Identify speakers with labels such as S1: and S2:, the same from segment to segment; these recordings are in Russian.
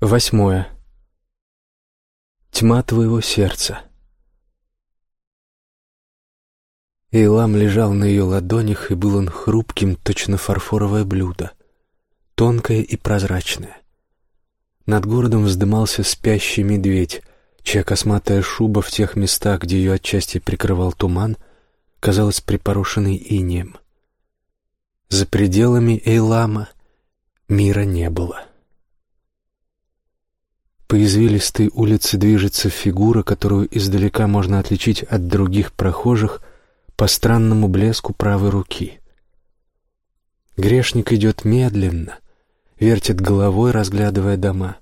S1: Восьмое. Тьма твоего сердца. Эйлам лежал на ее ладонях, и был он хрупким, точно фарфоровое блюдо, тонкое и прозрачное. Над городом вздымался спящий медведь, чья косматая шуба в тех местах, где ее отчасти прикрывал туман, казалась припорошенной инеем. За пределами Эйлама мира не было. По извилистой улице движется фигура, которую издалека можно отличить от других прохожих по странному блеску правой руки. Грешник идет медленно, вертит головой, разглядывая дома.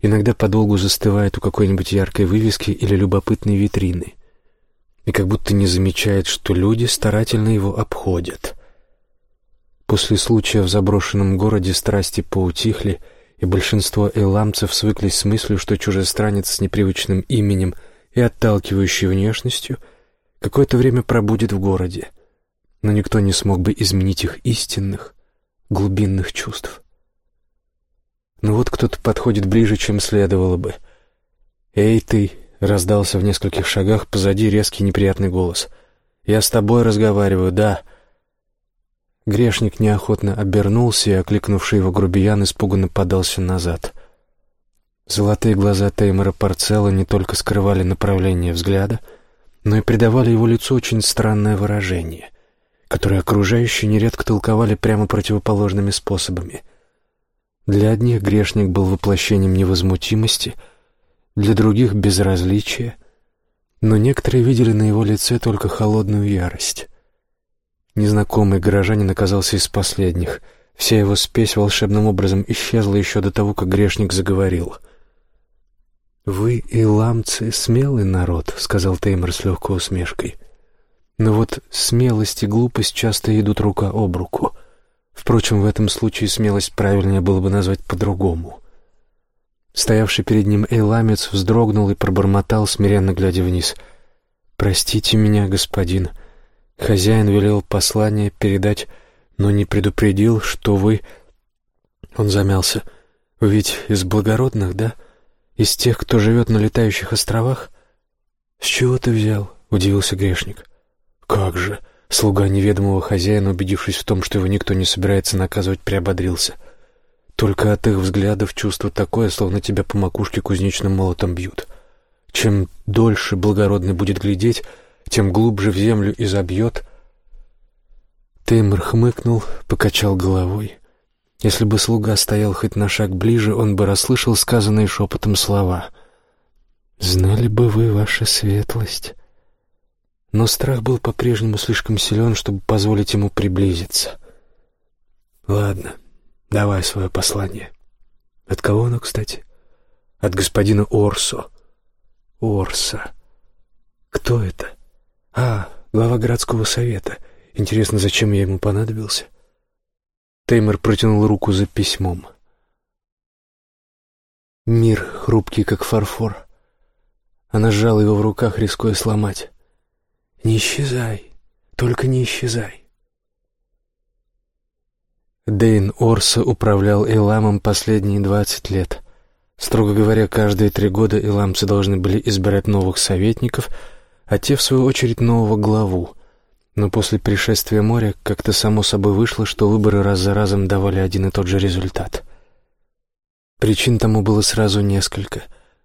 S1: Иногда подолгу застывает у какой-нибудь яркой вывески или любопытной витрины. И как будто не замечает, что люди старательно его обходят. После случая в заброшенном городе страсти поутихли, и большинство эйламцев свыклись с мыслью, что чужестранец с непривычным именем и отталкивающей внешностью какое-то время пробудет в городе, но никто не смог бы изменить их истинных, глубинных чувств. Но вот кто-то подходит ближе, чем следовало бы. «Эй, ты!» — раздался в нескольких шагах позади резкий неприятный голос. «Я с тобой разговариваю, да!» Грешник неохотно обернулся, и окликнувший его грубиян испуганно подался назад. Золотые глаза Теймора Парцелла не только скрывали направление взгляда, но и придавали его лицу очень странное выражение, которое окружающие нередко толковали прямо противоположными способами — для одних грешник был воплощением невозмутимости, для других — безразличия, но некоторые видели на его лице только холодную ярость. Незнакомый горожанин оказался из последних. Вся его спесь волшебным образом исчезла еще до того, как грешник заговорил. «Вы, иламцы, смелый народ», — сказал Теймор с легкой усмешкой. «Но вот смелость и глупость часто идут рука об руку». Впрочем, в этом случае смелость правильнее было бы назвать по-другому. Стоявший перед ним Эйламец вздрогнул и пробормотал, смиренно глядя вниз. «Простите меня, господин. Хозяин велел послание передать, но не предупредил, что вы...» Он замялся. «Вы ведь из благородных, да? Из тех, кто живет на летающих островах?» «С чего ты взял?» — удивился грешник. «Как же!» Слуга неведомого хозяина, убедившись в том, что его никто не собирается наказывать, приободрился. Только от их взглядов чувство такое, словно тебя по макушке кузнечным молотом бьют. Чем дольше благородный будет глядеть, тем глубже в землю и забьет. Теймор хмыкнул, покачал головой. Если бы слуга стоял хоть на шаг ближе, он бы расслышал сказанные шепотом слова. «Знали бы вы, ваша светлость». Но страх был по-прежнему слишком силен, чтобы позволить ему приблизиться. «Ладно, давай свое послание. От кого оно, кстати?» «От господина Орсо». «Орса. Кто это?» «А, глава городского совета. Интересно, зачем я ему понадобился?» Теймор протянул руку за письмом. Мир хрупкий, как фарфор. Она сжала его в руках, рискуя сломать. Не исчезай, только не исчезай. Дейн Орса управлял Эламом последние двадцать лет. Строго говоря, каждые три года эламцы должны были избирать новых советников, а те, в свою очередь, нового главу. Но после пришествия моря как-то само собой вышло, что выборы раз за разом давали один и тот же результат. Причин тому было сразу несколько.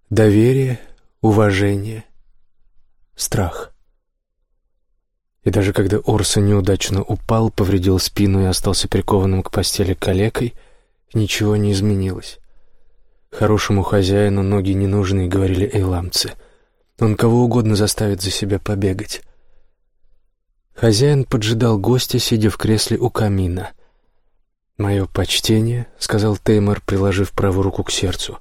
S1: Доверие, уважение, страх — и даже когда Орса неудачно упал, повредил спину и остался прикованным к постели калекой, ничего не изменилось. Хорошему хозяину ноги не нужны, говорили эйламцы. Он кого угодно заставит за себя побегать. Хозяин поджидал гостя, сидя в кресле у камина. «Мое почтение», — сказал Теймор, приложив правую руку к сердцу.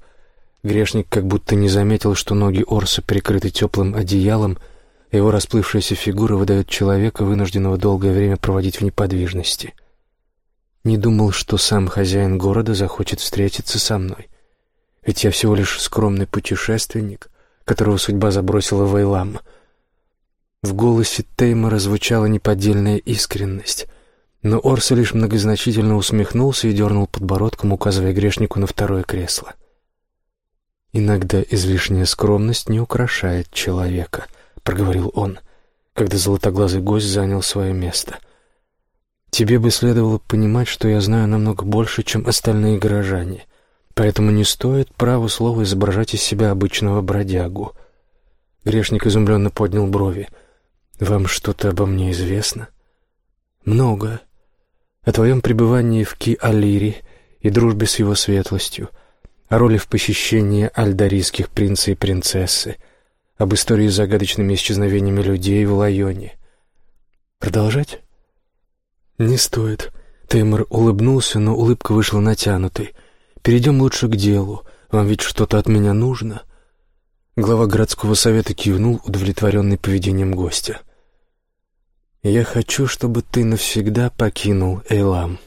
S1: Грешник как будто не заметил, что ноги Орса прикрыты теплым одеялом, — его расплывшаяся фигура выдает человека, вынужденного долгое время проводить в неподвижности. Не думал, что сам хозяин города захочет встретиться со мной. Ведь я всего лишь скромный путешественник, которого судьба забросила в Эйлам. В голосе Теймора звучала неподдельная искренность, но Орса лишь многозначительно усмехнулся и дернул подбородком, указывая грешнику на второе кресло. «Иногда излишняя скромность не украшает человека», — проговорил он, когда золотоглазый гость занял свое место. «Тебе бы следовало понимать, что я знаю намного больше, чем остальные горожане, поэтому не стоит право слова изображать из себя обычного бродягу». Грешник изумленно поднял брови. «Вам что-то обо мне известно?» «Много. О твоем пребывании в Ки-Алире и дружбе с его светлостью, о роли в похищении альдарийских принца и принцессы, об истории с загадочными исчезновениями людей в Лайоне. Продолжать? Не стоит. Теймор улыбнулся, но улыбка вышла натянутой. Перейдем лучше к делу. Вам ведь что-то от меня нужно. Глава городского совета кивнул, удовлетворенный поведением гостя. «Я хочу, чтобы ты навсегда покинул Эйлам».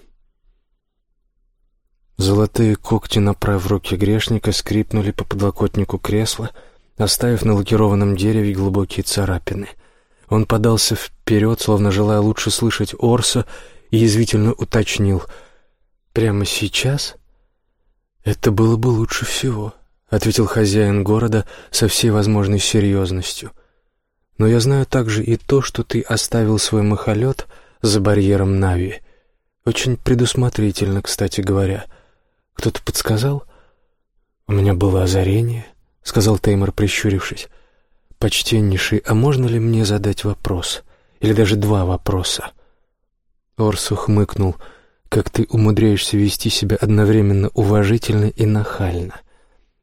S1: Золотые когти на правой руке грешника скрипнули по подлокотнику кресла, оставив на лакированном дереве глубокие царапины. Он подался вперед, словно желая лучше слышать Орса, и язвительно уточнил. «Прямо сейчас?» «Это было бы лучше всего», — ответил хозяин города со всей возможной серьезностью. «Но я знаю также и то, что ты оставил свой махолет за барьером Нави. Очень предусмотрительно, кстати говоря». Кто-то подсказал? У меня было озарение, сказал Теймор, прищурившись. Почтеннейший, а можно ли мне задать вопрос? Или даже два вопроса? Орсу хмыкнул. Как ты умудряешься вести себя одновременно уважительно и нахально?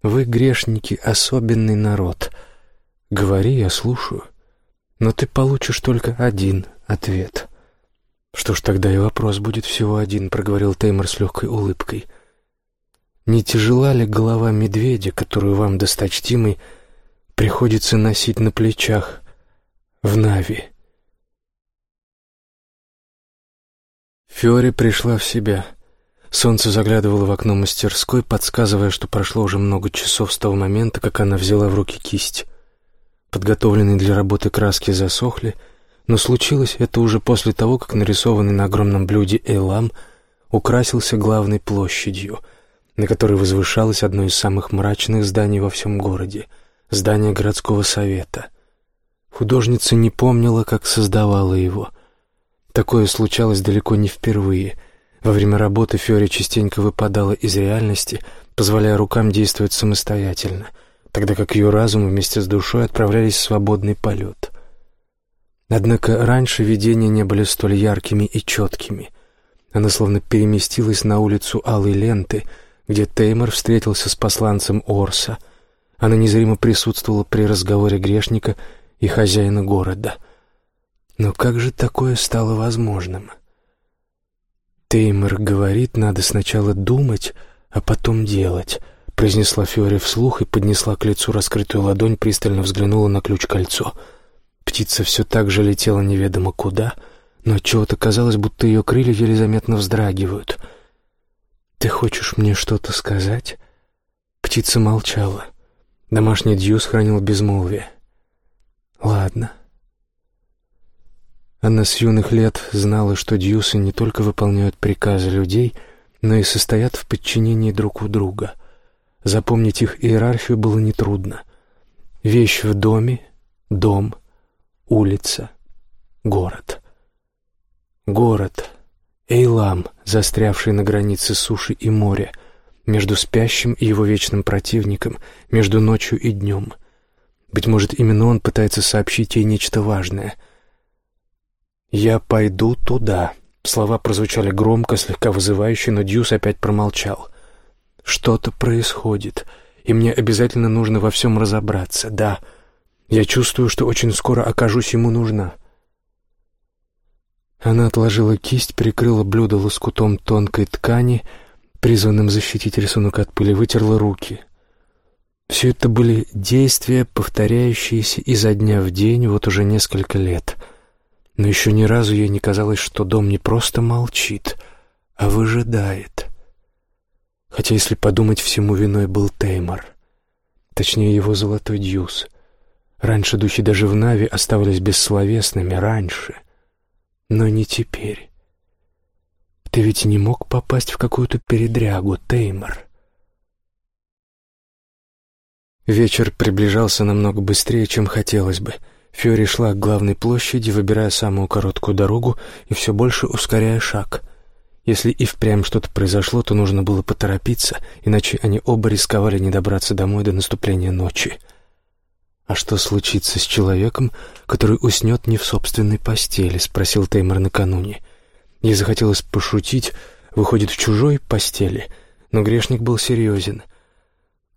S1: Вы, грешники, особенный народ. Говори, я слушаю. Но ты получишь только один ответ. Что ж, тогда и вопрос будет всего один, проговорил Теймор с легкой улыбкой. — не тяжела ли голова медведя, которую вам, досточтимый, приходится носить на плечах в Нави? Фиори пришла в себя. Солнце заглядывало в окно мастерской, подсказывая, что прошло уже много часов с того момента, как она взяла в руки кисть. Подготовленные для работы краски засохли, но случилось это уже после того, как нарисованный на огромном блюде Эйлам украсился главной площадью — на которой возвышалось одно из самых мрачных зданий во всем городе — здание городского совета. Художница не помнила, как создавала его. Такое случалось далеко не впервые. Во время работы Фиори частенько выпадала из реальности, позволяя рукам действовать самостоятельно, тогда как ее разум вместе с душой отправлялись в свободный полет. Однако раньше видения не были столь яркими и четкими. Она словно переместилась на улицу Алой Ленты — где Теймор встретился с посланцем Орса. Она незримо присутствовала при разговоре грешника и хозяина города. Но как же такое стало возможным? Теймор говорит, надо сначала думать, а потом делать, произнесла Фиори вслух и поднесла к лицу раскрытую ладонь, пристально взглянула на ключ-кольцо. Птица все так же летела неведомо куда, но чего-то казалось, будто ее крылья еле заметно вздрагивают — «Ты хочешь мне что-то сказать?» Птица молчала. Домашний Дьюс хранил безмолвие. «Ладно». Она с юных лет знала, что Дьюсы не только выполняют приказы людей, но и состоят в подчинении друг у друга. Запомнить их иерархию было нетрудно. Вещь в доме, дом, улица, город. Город — Эйлам, застрявший на границе суши и моря, между спящим и его вечным противником, между ночью и днем. Быть может, именно он пытается сообщить ей нечто важное. «Я пойду туда», — слова прозвучали громко, слегка вызывающе, но Дьюс опять промолчал. «Что-то происходит, и мне обязательно нужно во всем разобраться, да. Я чувствую, что очень скоро окажусь ему нужна». Она отложила кисть, прикрыла блюдо лоскутом тонкой ткани, призванным защитить рисунок от пыли, вытерла руки. Все это были действия, повторяющиеся изо дня в день вот уже несколько лет. Но еще ни разу ей не казалось, что дом не просто молчит, а выжидает. Хотя, если подумать, всему виной был Теймор. Точнее, его золотой дьюз. Раньше духи даже в Нави оставались бессловесными, раньше — но не теперь. Ты ведь не мог попасть в какую-то передрягу, Теймор. Вечер приближался намного быстрее, чем хотелось бы. Фьори шла к главной площади, выбирая самую короткую дорогу и все больше ускоряя шаг. Если и впрямь что-то произошло, то нужно было поторопиться, иначе они оба рисковали не добраться домой до наступления ночи. «А что случится с человеком, который уснет не в собственной постели?» — спросил Теймор накануне. Ей захотелось пошутить, выходит, в чужой постели, но грешник был серьезен.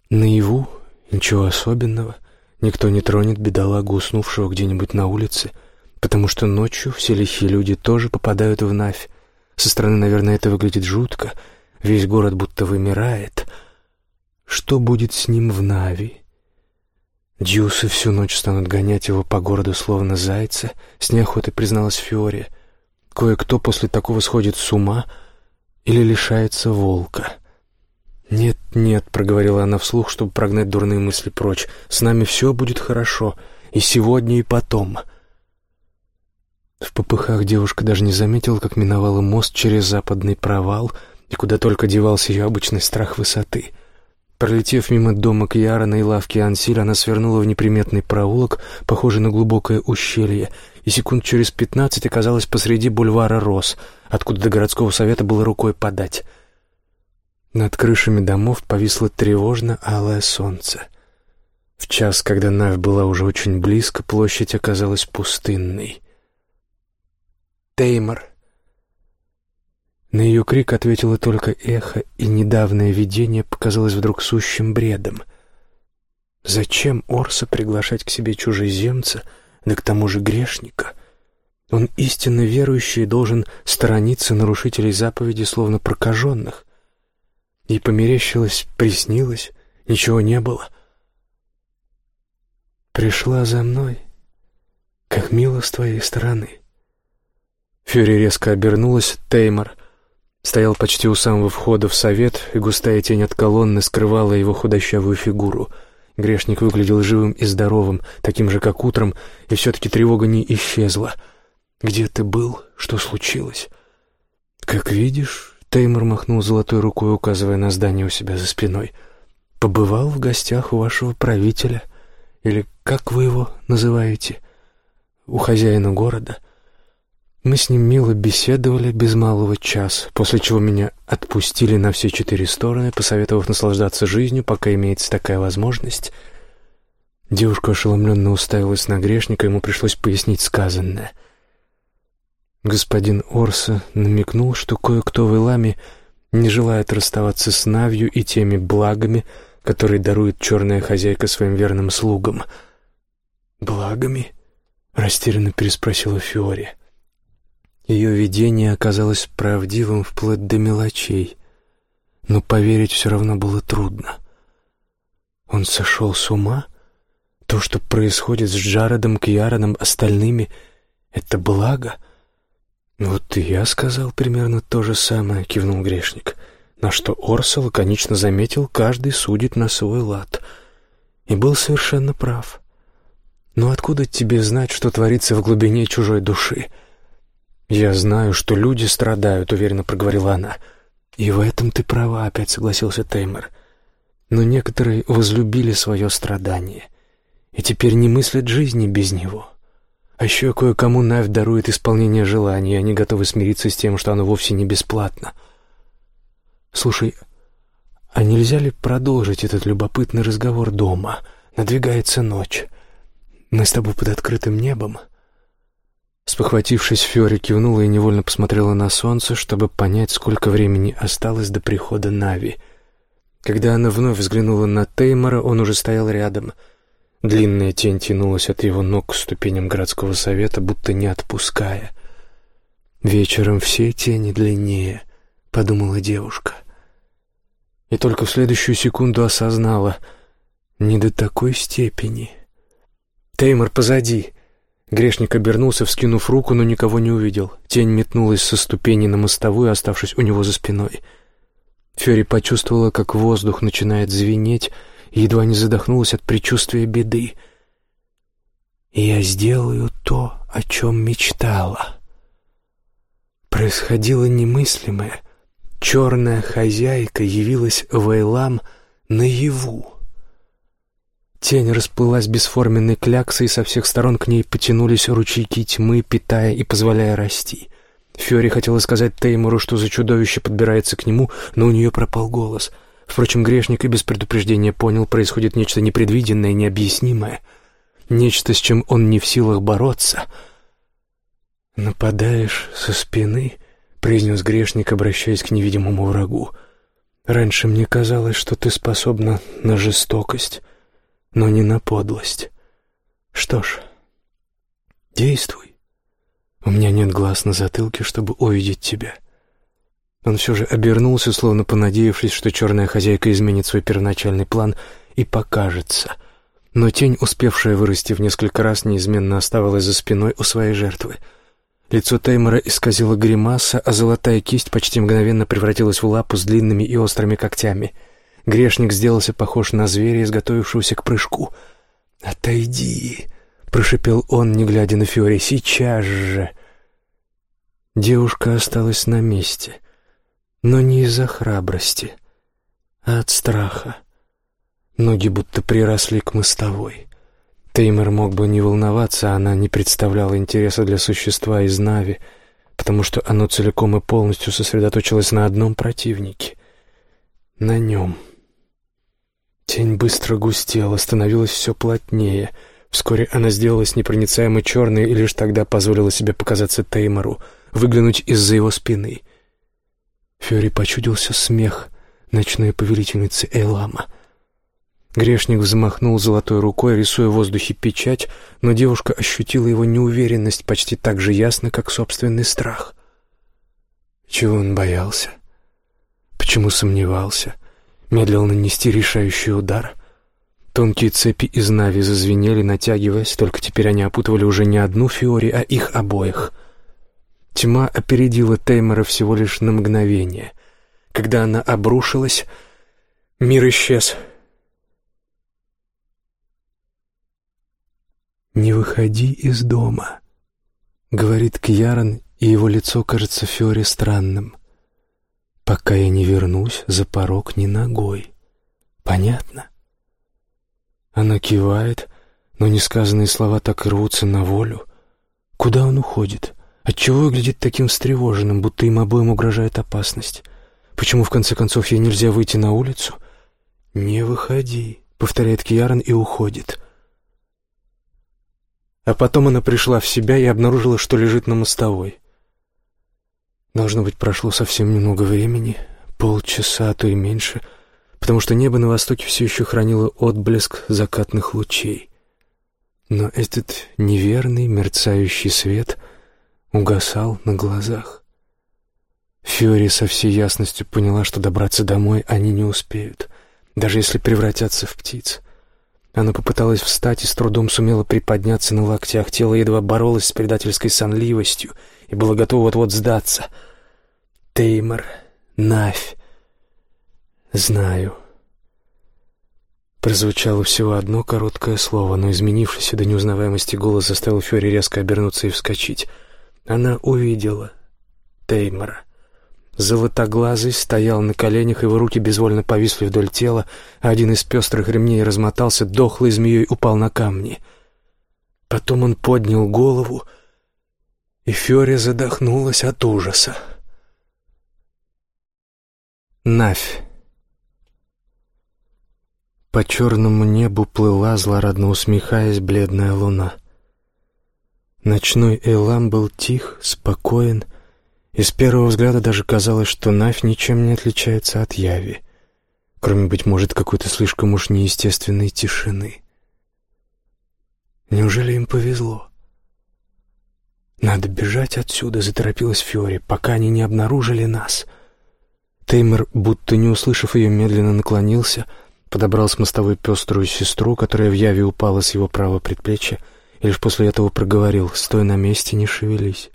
S1: Наяву Ничего особенного. Никто не тронет бедолагу, уснувшего где-нибудь на улице, потому что ночью все лихие люди тоже попадают в Навь. Со стороны, наверное, это выглядит жутко. Весь город будто вымирает. Что будет с ним в Нави? Дьюсы всю ночь станут гонять его по городу, словно зайца, с неохотой призналась Фиори. Кое-кто после такого сходит с ума или лишается волка. «Нет, нет», — проговорила она вслух, чтобы прогнать дурные мысли прочь. «С нами все будет хорошо. И сегодня, и потом». В попыхах девушка даже не заметила, как миновала мост через западный провал, и куда только девался ее обычный страх высоты. Пролетев мимо дома Кьярона и лавки Ансиль, она свернула в неприметный проулок, похожий на глубокое ущелье, и секунд через пятнадцать оказалась посреди бульвара Рос, откуда до городского совета было рукой подать — над крышами домов повисло тревожно алое солнце. В час, когда Навь была уже очень близко, площадь оказалась пустынной. «Теймор!» На ее крик ответило только эхо, и недавнее видение показалось вдруг сущим бредом. Зачем Орса приглашать к себе чужеземца, да к тому же грешника? Он истинно верующий должен сторониться нарушителей заповеди, словно прокаженных. И померещилось, приснилось, ничего не было. Пришла за мной, как мило с твоей стороны. Фюри резко обернулась, Теймор стоял почти у самого входа в совет, и густая тень от колонны скрывала его худощавую фигуру. Грешник выглядел живым и здоровым, таким же, как утром, и все-таки тревога не исчезла. «Где ты был? Что случилось?» «Как видишь, Теймор махнул золотой рукой, указывая на здание у себя за спиной. «Побывал в гостях у вашего правителя, или как вы его называете, у хозяина города. Мы с ним мило беседовали без малого час, после чего меня отпустили на все четыре стороны, посоветовав наслаждаться жизнью, пока имеется такая возможность». Девушка ошеломленно уставилась на грешника, ему пришлось пояснить сказанное — Господин Орса намекнул, что кое-кто в Иламе не желает расставаться с Навью и теми благами, которые дарует черная хозяйка своим верным слугам. «Благами?» — растерянно переспросила Фиори. Ее видение оказалось правдивым вплоть до мелочей, но поверить все равно было трудно. Он сошел с ума? То, что происходит с Джаредом, Кьяроном, остальными — это благо — «Вот и я сказал примерно то же самое», — кивнул грешник. На что Орса лаконично заметил, каждый судит на свой лад. И был совершенно прав. «Но откуда тебе знать, что творится в глубине чужой души?» «Я знаю, что люди страдают», — уверенно проговорила она. «И в этом ты права», — опять согласился Теймер. «Но некоторые возлюбили свое страдание и теперь не мыслят жизни без него». А еще кое-кому Навь дарует исполнение желаний, и они готовы смириться с тем, что оно вовсе не бесплатно. Слушай, а нельзя ли продолжить этот любопытный разговор дома? Надвигается ночь. Мы с тобой под открытым небом. Спохватившись, Фьори кивнула и невольно посмотрела на солнце, чтобы понять, сколько времени осталось до прихода Нави. Когда она вновь взглянула на Теймора, он уже стоял рядом — Длинная тень тянулась от его ног к ступеням городского совета, будто не отпуская. «Вечером все тени длиннее», — подумала девушка. И только в следующую секунду осознала — не до такой степени. «Теймор, позади!» Грешник обернулся, вскинув руку, но никого не увидел. Тень метнулась со ступени на мостовую, оставшись у него за спиной. Ферри почувствовала, как воздух начинает звенеть, и едва не задохнулась от предчувствия беды. «Я сделаю то, о чем мечтала». Происходило немыслимое. Черная хозяйка явилась в Эйлам наяву. Тень расплылась бесформенной кляксой, и со всех сторон к ней потянулись ручейки тьмы, питая и позволяя расти. Фьори хотела сказать Теймуру, что за чудовище подбирается к нему, но у нее пропал голос. Впрочем, грешник и без предупреждения понял, происходит нечто непредвиденное, необъяснимое. Нечто, с чем он не в силах бороться. «Нападаешь со спины?» — произнес грешник, обращаясь к невидимому врагу. «Раньше мне казалось, что ты способна на жестокость, но не на подлость. Что ж, действуй». У меня нет глаз на затылке, чтобы увидеть тебя. Он все же обернулся, словно понадеявшись, что черная хозяйка изменит свой первоначальный план и покажется. Но тень, успевшая вырасти в несколько раз, неизменно оставалась за спиной у своей жертвы. Лицо Теймора исказило гримаса, а золотая кисть почти мгновенно превратилась в лапу с длинными и острыми когтями. Грешник сделался похож на зверя, изготовившегося к прыжку. «Отойди!» прошипел он, не глядя на Фиори. «Сейчас же!» Девушка осталась на месте, но не из-за храбрости, а от страха. Ноги будто приросли к мостовой. Теймер мог бы не волноваться, она не представляла интереса для существа из Нави, потому что оно целиком и полностью сосредоточилось на одном противнике — на нем. Тень быстро густела, становилась все плотнее — Вскоре она сделалась непроницаемо черной и лишь тогда позволила себе показаться Теймору, выглянуть из-за его спины. Фьори почудился смех ночной повелительницы Эйлама. Грешник взмахнул золотой рукой, рисуя в воздухе печать, но девушка ощутила его неуверенность почти так же ясно, как собственный страх. Чего он боялся? Почему сомневался? Медлил нанести решающий удар — Тонкие цепи из Нави зазвенели, натягиваясь, только теперь они опутывали уже не одну Фиори, а их обоих. Тьма опередила Теймора всего лишь на мгновение. Когда она обрушилась, мир исчез. «Не выходи из дома», — говорит Кьярон, и его лицо кажется Фиоре странным. «Пока я не вернусь, за порог ни ногой. Понятно?» Она кивает, но несказанные слова так рвутся на волю. Куда он уходит? Отчего выглядит таким встревоженным, будто им обоим угрожает опасность? Почему, в конце концов, ей нельзя выйти на улицу? «Не выходи», — повторяет Киарон и уходит. А потом она пришла в себя и обнаружила, что лежит на мостовой. Должно быть, прошло совсем немного времени, полчаса, а и меньше — потому что небо на востоке все еще хранило отблеск закатных лучей. Но этот неверный мерцающий свет угасал на глазах. Фьори со всей ясностью поняла, что добраться домой они не успеют, даже если превратятся в птиц. Она попыталась встать и с трудом сумела приподняться на локтях. Тело едва боролось с предательской сонливостью и было готово вот-вот сдаться. Теймор, Навь, «Знаю». Прозвучало всего одно короткое слово, но изменившийся до неузнаваемости голос заставил Фёри резко обернуться и вскочить. Она увидела Теймора. Золотоглазый стоял на коленях, его руки безвольно повисли вдоль тела, а один из пестрых ремней размотался, дохлой змеей упал на камни. Потом он поднял голову, и Фёри задохнулась от ужаса. Навь. По черному небу плыла, злорадно усмехаясь, бледная луна. Ночной Элам был тих, спокоен, и с первого взгляда даже казалось, что Навь ничем не отличается от Яви, кроме, быть может, какой-то слишком уж неестественной тишины. Неужели им повезло? «Надо бежать отсюда», — заторопилась Фиори, — «пока они не обнаружили нас». Теймер, будто не услышав ее, медленно наклонился — подобрал с мостовой пеструю сестру, которая в яве упала с его правого предплечья, и лишь после этого проговорил «Стой на месте, не шевелись».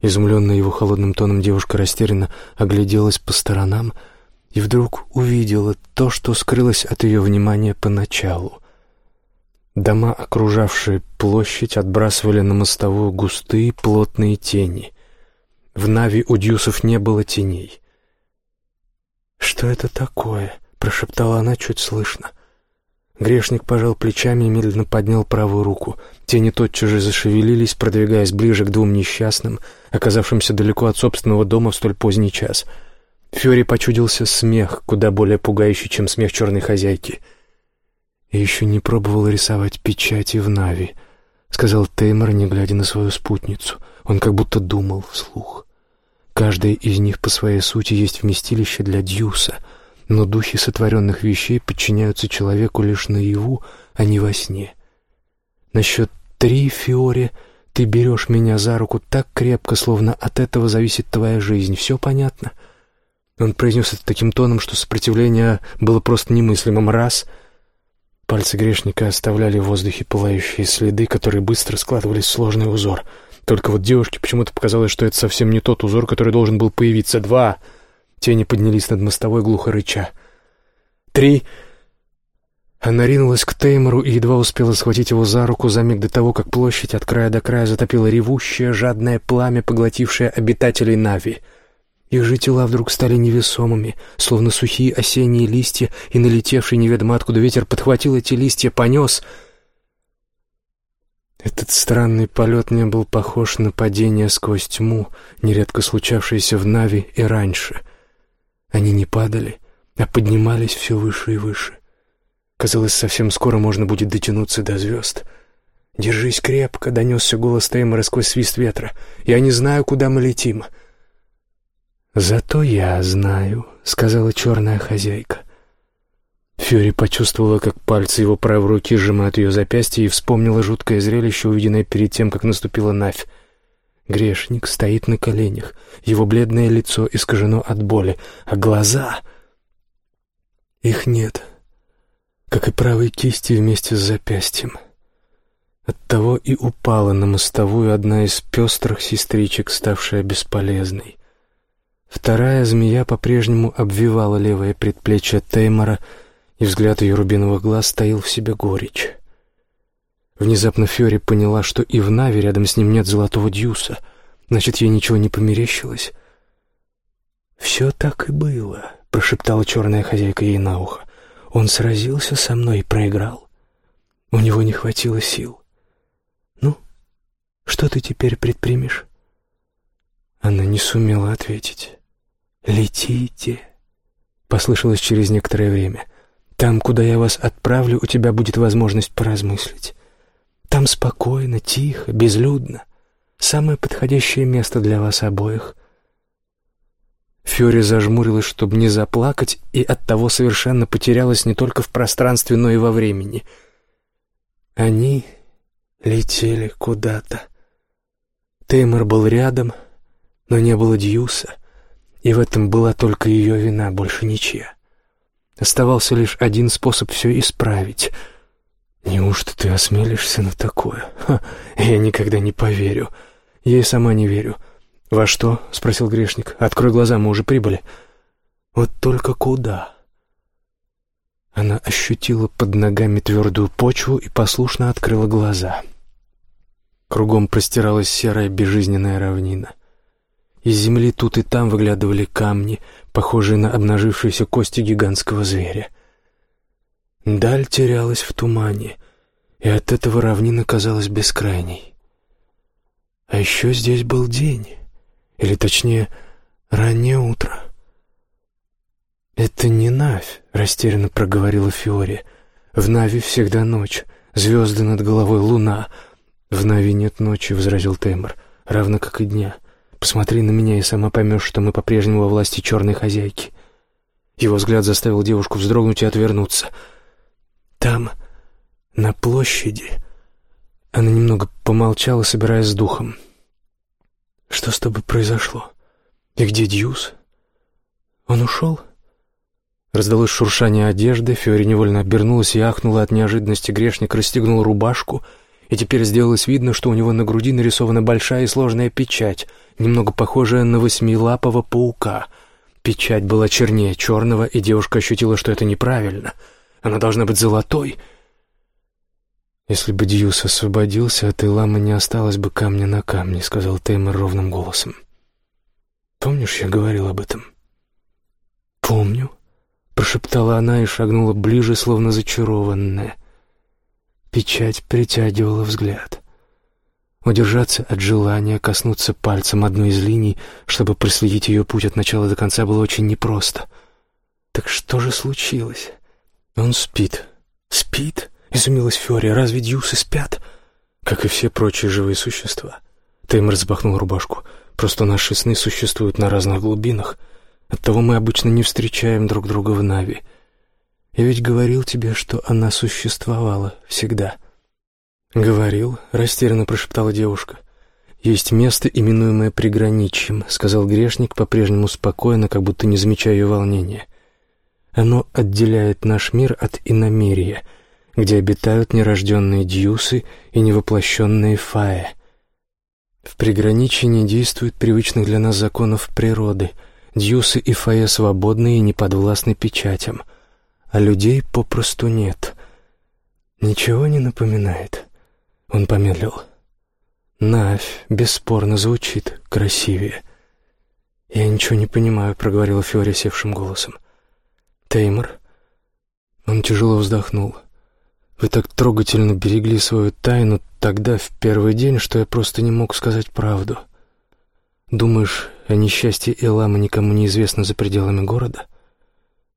S1: Изумленная его холодным тоном девушка растерянно огляделась по сторонам и вдруг увидела то, что скрылось от ее внимания поначалу. Дома, окружавшие площадь, отбрасывали на мостовую густые плотные тени. В Нави у дьюсов не было теней. «Что это такое?» — прошептала она чуть слышно. Грешник пожал плечами и медленно поднял правую руку. Тени тотчас же зашевелились, продвигаясь ближе к двум несчастным, оказавшимся далеко от собственного дома в столь поздний час. Фьори почудился смех, куда более пугающий, чем смех черной хозяйки. «И еще не пробовал рисовать печати в Нави», — сказал Теймор, не глядя на свою спутницу. Он как будто думал вслух. Каждая из них по своей сути есть вместилище для Дьюса, но духи сотворенных вещей подчиняются человеку лишь наяву, а не во сне. Насчет три, Фиоре, ты берешь меня за руку так крепко, словно от этого зависит твоя жизнь. Все понятно?» Он произнес это таким тоном, что сопротивление было просто немыслимым. Раз — пальцы грешника оставляли в воздухе пылающие следы, которые быстро складывались в сложный узор — только вот девушке почему-то показалось, что это совсем не тот узор, который должен был появиться. Два. Тени поднялись над мостовой глухо рыча. Три. Она ринулась к Теймору и едва успела схватить его за руку за миг до того, как площадь от края до края затопила ревущее, жадное пламя, поглотившее обитателей Нави. Их же тела вдруг стали невесомыми, словно сухие осенние листья, и налетевший неведомо откуда ветер подхватил эти листья, понес — этот странный полет не был похож на падение сквозь тьму, нередко случавшееся в Нави и раньше. Они не падали, а поднимались все выше и выше. Казалось, совсем скоро можно будет дотянуться до звезд. «Держись крепко», — донесся голос Теймора сквозь свист ветра. «Я не знаю, куда мы летим». «Зато я знаю», — сказала черная хозяйка. Фьюри почувствовала, как пальцы его правой руки сжимают ее запястье, и вспомнила жуткое зрелище, увиденное перед тем, как наступила Навь. Грешник стоит на коленях, его бледное лицо искажено от боли, а глаза... Их нет, как и правой кисти вместе с запястьем. Оттого и упала на мостовую одна из пестрых сестричек, ставшая бесполезной. Вторая змея по-прежнему обвивала левое предплечье Теймора, и взгляд ее рубиновых глаз таил в себе горечь. Внезапно Фьори поняла, что и в Нави рядом с ним нет золотого дьюса, значит, ей ничего не померещилось. «Все так и было», — прошептала черная хозяйка ей на ухо. «Он сразился со мной и проиграл. У него не хватило сил. Ну, что ты теперь предпримешь?» Она не сумела ответить. «Летите», — послышалось через некоторое время — там, куда я вас отправлю, у тебя будет возможность поразмыслить. Там спокойно, тихо, безлюдно. Самое подходящее место для вас обоих. Фьори зажмурилась, чтобы не заплакать, и оттого совершенно потерялась не только в пространстве, но и во времени. Они летели куда-то. Теймор был рядом, но не было Дьюса, и в этом была только ее вина, больше ничья. Оставался лишь один способ все исправить. Неужто ты осмелишься на такое? Ха, я никогда не поверю. Я и сама не верю. Во что? — спросил грешник. Открой глаза, мы уже прибыли. Вот только куда? Она ощутила под ногами твердую почву и послушно открыла глаза. Кругом простиралась серая безжизненная равнина. Из земли тут и там выглядывали камни, похожие на обнажившиеся кости гигантского зверя. Даль терялась в тумане, и от этого равнина казалась бескрайней. А еще здесь был день, или точнее, раннее утро. «Это не Навь», — растерянно проговорила Фиори. «В Нави всегда ночь, звезды над головой, луна». «В Нави нет ночи», — возразил Теймор, — «равно как и дня». Посмотри на меня и сама поймешь, что мы по-прежнему во власти черной хозяйки». Его взгляд заставил девушку вздрогнуть и отвернуться. «Там, на площади...» Она немного помолчала, собираясь с духом. «Что с тобой произошло? И где Дьюс? Он ушел?» Раздалось шуршание одежды, Фиори невольно обернулась и ахнула от неожиданности. Грешник расстегнул рубашку — и теперь сделалось видно, что у него на груди нарисована большая и сложная печать, немного похожая на восьмилапого паука. Печать была чернее черного, и девушка ощутила, что это неправильно. Она должна быть золотой. «Если бы Дьюс освободился, от Эйлама не осталось бы камня на камне», — сказал Теймор ровным голосом. «Помнишь, я говорил об этом?» «Помню», — прошептала она и шагнула ближе, словно зачарованная. Печать притягивала взгляд. Удержаться от желания коснуться пальцем одной из линий, чтобы проследить ее путь от начала до конца, было очень непросто. Так что же случилось? Он спит. Спит? Изумилась Фиория. Разве дьюсы спят? Как и все прочие живые существа. Теймор разбахнул рубашку. Просто наши сны существуют на разных глубинах. Оттого мы обычно не встречаем друг друга в Нави. Я ведь говорил тебе, что она существовала всегда. Говорил, растерянно прошептала девушка. Есть место, именуемое приграничьем, сказал грешник, по-прежнему спокойно, как будто не замечая ее волнения. Оно отделяет наш мир от иномерия, где обитают нерожденные дьюсы и невоплощенные фаи. В приграничье не действуют привычных для нас законов природы. Дьюсы и фаи свободны и не подвластны печатям, а людей попросту нет. Ничего не напоминает. Он помедлил. Навь бесспорно звучит красивее. «Я ничего не понимаю», — проговорила Фиори севшим голосом. «Теймор?» Он тяжело вздохнул. «Вы так трогательно берегли свою тайну тогда, в первый день, что я просто не мог сказать правду. Думаешь, о несчастье Элама никому не известно за пределами города?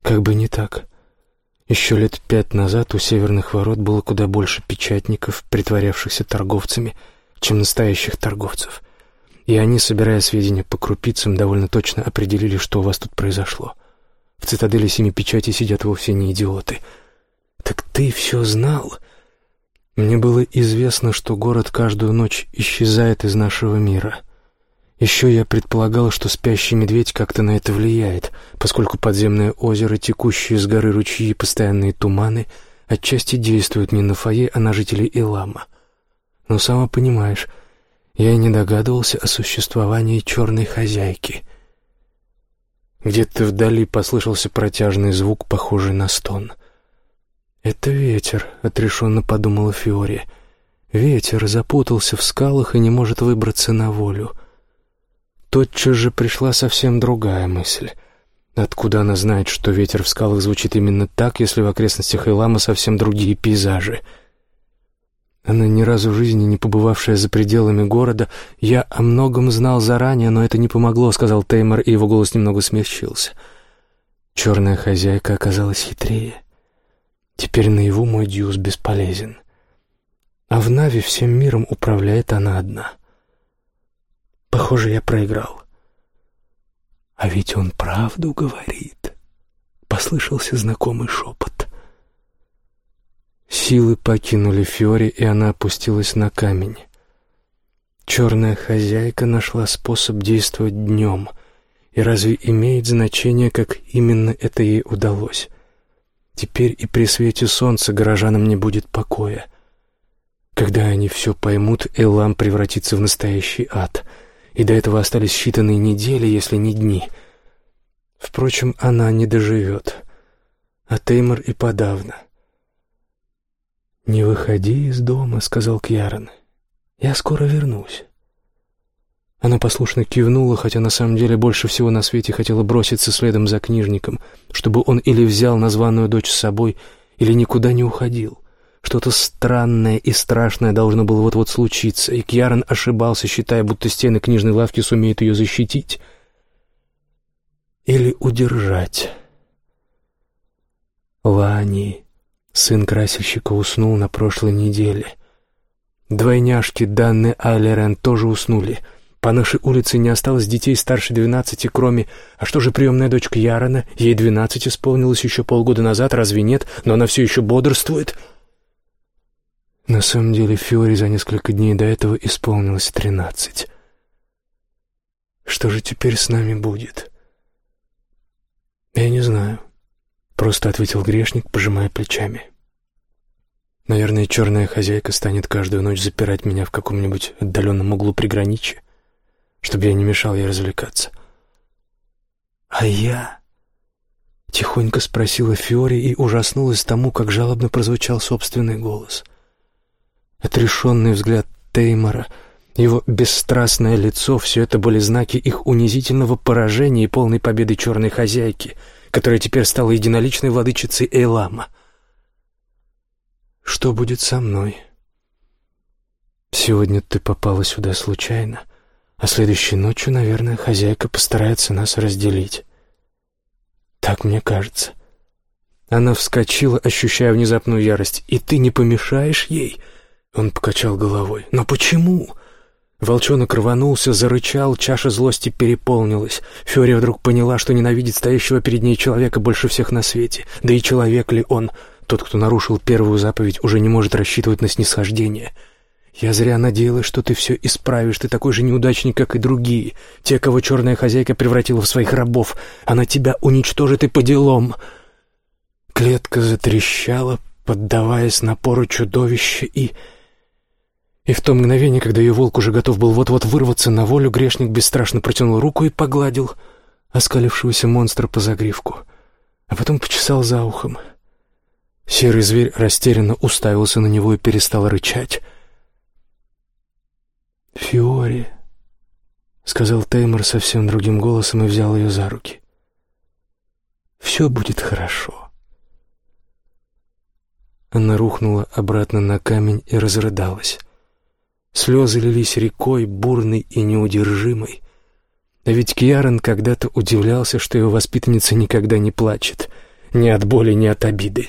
S1: Как бы не так. Еще лет пять назад у северных ворот было куда больше печатников, притворявшихся торговцами, чем настоящих торговцев. И они, собирая сведения по крупицам, довольно точно определили, что у вас тут произошло. В цитадели семи печати сидят вовсе не идиоты. Так ты все знал? Мне было известно, что город каждую ночь исчезает из нашего мира. Еще я предполагал, что спящий медведь как-то на это влияет, поскольку подземное озеро, текущие с горы ручьи и постоянные туманы отчасти действуют не на Фае, а на жителей Илама. Но сама понимаешь, я и не догадывался о существовании черной хозяйки — где-то вдали послышался протяжный звук, похожий на стон. «Это ветер», — отрешенно подумала Фиори. «Ветер запутался в скалах и не может выбраться на волю». Тотчас же пришла совсем другая мысль. Откуда она знает, что ветер в скалах звучит именно так, если в окрестностях Элама совсем другие пейзажи — она ни разу в жизни не побывавшая за пределами города. Я о многом знал заранее, но это не помогло, сказал Теймор, и его голос немного смягчился. Черная хозяйка оказалась хитрее. Теперь наяву мой дьюз бесполезен. А в Нави всем миром управляет она одна. Похоже, я проиграл. А ведь он правду говорит. Послышался знакомый шепот. Силы покинули Фиори, и она опустилась на камень. Черная хозяйка нашла способ действовать днем, и разве имеет значение, как именно это ей удалось? Теперь и при свете солнца горожанам не будет покоя. Когда они все поймут, Элам превратится в настоящий ад, и до этого остались считанные недели, если не дни. Впрочем, она не доживет, а Теймор и подавно — «Не выходи из дома», — сказал Кьярон. «Я скоро вернусь». Она послушно кивнула, хотя на самом деле больше всего на свете хотела броситься следом за книжником, чтобы он или взял названную дочь с собой, или никуда не уходил. Что-то странное и страшное должно было вот-вот случиться, и Кьярон ошибался, считая, будто стены книжной лавки сумеют ее защитить. Или удержать. Лани Сын красильщика уснул на прошлой неделе. Двойняшки Данны Айлерен тоже уснули. По нашей улице не осталось детей старше двенадцати, кроме... А что же приемная дочка Ярона? Ей двенадцать исполнилось еще полгода назад, разве нет? Но она все еще бодрствует. На самом деле Фиори за несколько дней до этого исполнилось тринадцать. Что же теперь с нами будет? Я не знаю. Просто ответил грешник, пожимая плечами. Наверное, черная хозяйка станет каждую ночь запирать меня в каком-нибудь отдаленном углу приграничья, чтобы я не мешал ей развлекаться. А я... Тихонько спросила Фиори и ужаснулась тому, как жалобно прозвучал собственный голос. Отрешенный взгляд Теймора, его бесстрастное лицо — все это были знаки их унизительного поражения и полной победы черной хозяйки — которая теперь стала единоличной владычицей Эйлама. «Что будет со мной?» «Сегодня ты попала сюда случайно, а следующей ночью, наверное, хозяйка постарается нас разделить. Так мне кажется». Она вскочила, ощущая внезапную ярость. «И ты не помешаешь ей?» Он покачал головой. «Но почему?» Волчонок рванулся, зарычал, чаша злости переполнилась. Фёрия вдруг поняла, что ненавидит стоящего перед ней человека больше всех на свете. Да и человек ли он? Тот, кто нарушил первую заповедь, уже не может рассчитывать на снисхождение. «Я зря надеялась, что ты все исправишь. Ты такой же неудачник, как и другие. Те, кого черная хозяйка превратила в своих рабов. Она тебя уничтожит и по делам». Клетка затрещала, поддаваясь напору чудовища, и... И в то мгновение, когда ее волк уже готов был вот-вот вырваться на волю, грешник бесстрашно протянул руку и погладил оскалившегося монстра по загривку, а потом почесал за ухом. Серый зверь растерянно уставился на него и перестал рычать. «Фиори», — сказал Теймор совсем другим голосом и взял ее за руки. «Все будет хорошо». Она рухнула обратно на камень и разрыдалась. Слезы лились рекой, бурной и неудержимой. А ведь Кьярон когда-то удивлялся, что его воспитанница никогда не плачет, ни от боли, ни от обиды.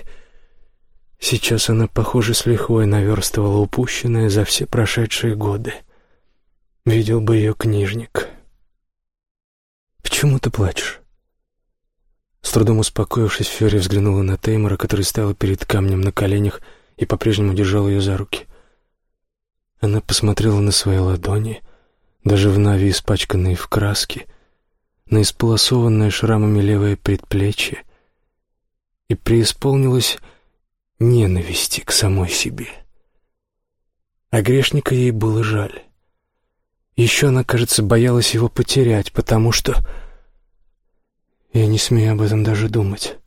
S1: Сейчас она, похоже, с лихвой наверстывала упущенное за все прошедшие годы. Видел бы ее книжник. «Почему ты плачешь?» С трудом успокоившись, Ферри взглянула на Теймора, который стоял перед камнем на коленях и по-прежнему держал ее за руки. Она посмотрела на свои ладони, даже в нави испачканные в краске, на исполосованное шрамами левое предплечье, и преисполнилась ненависти к самой себе. А грешника ей было жаль. Еще она, кажется, боялась его потерять, потому что... Я не смею об этом даже думать.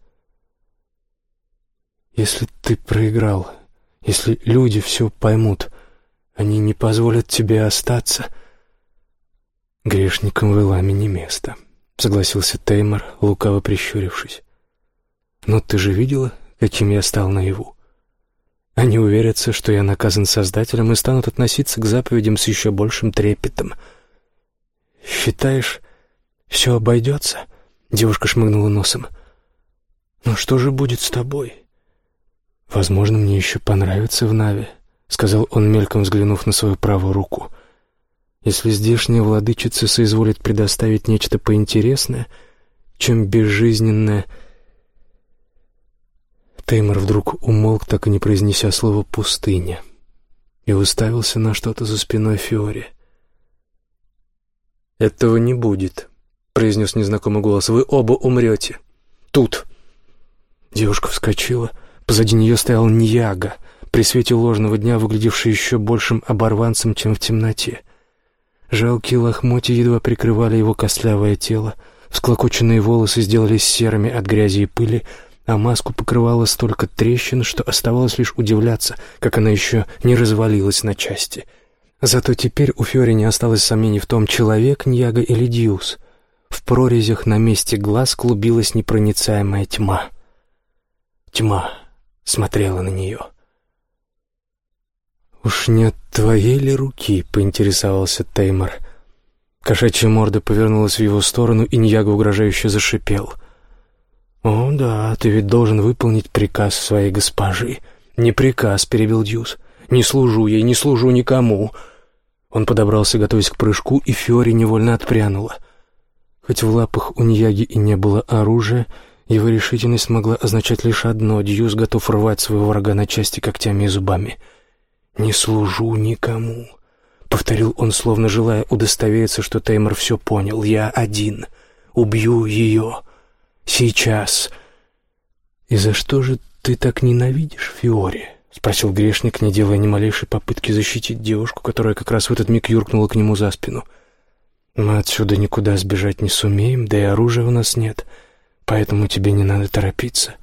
S1: Если ты проиграл, если люди все поймут, они не позволят тебе остаться. Грешникам в Иламе не место, согласился Теймор, лукаво прищурившись. Но ты же видела, каким я стал наяву? Они уверятся, что я наказан Создателем и станут относиться к заповедям с еще большим трепетом. «Считаешь, все обойдется?» — девушка шмыгнула носом. «Но что же будет с тобой?» «Возможно, мне еще понравится в Наве. — сказал он, мельком взглянув на свою правую руку. «Если здешняя владычица соизволит предоставить нечто поинтересное, чем безжизненное...» Теймор вдруг умолк, так и не произнеся слово «пустыня», и уставился на что-то за спиной Фиори. «Этого не будет», — произнес незнакомый голос. «Вы оба умрете. Тут». Девушка вскочила. Позади нее стоял Ньяга — при свете ложного дня выглядевший еще большим оборванцем, чем в темноте. Жалкие лохмотья едва прикрывали его костлявое тело, всклокоченные волосы сделались серыми от грязи и пыли, а маску покрывало столько трещин, что оставалось лишь удивляться, как она еще не развалилась на части. Зато теперь у Фьори не осталось сомнений в том, человек Ньяга или Диус. В прорезях на месте глаз клубилась непроницаемая тьма. Тьма смотрела на нее. «Уж не от твоей ли руки?» — поинтересовался Теймор. Кошачья морда повернулась в его сторону, и Ньяга угрожающе зашипел. «О, да, ты ведь должен выполнить приказ своей госпожи». «Не приказ», — перебил Дьюс. «Не служу ей, не служу никому». Он подобрался, готовясь к прыжку, и Фиори невольно отпрянула. Хоть в лапах у Ньяги и не было оружия, его решительность могла означать лишь одно — Дьюс готов рвать своего врага на части когтями и зубами — «Не служу никому», — повторил он, словно желая удостовериться, что Теймор все понял. «Я один. Убью ее. Сейчас». «И за что же ты так ненавидишь Фиори?» — спросил грешник, не делая ни малейшей попытки защитить девушку, которая как раз в этот миг юркнула к нему за спину. «Мы отсюда никуда сбежать не сумеем, да и оружия у нас нет, поэтому тебе не надо торопиться.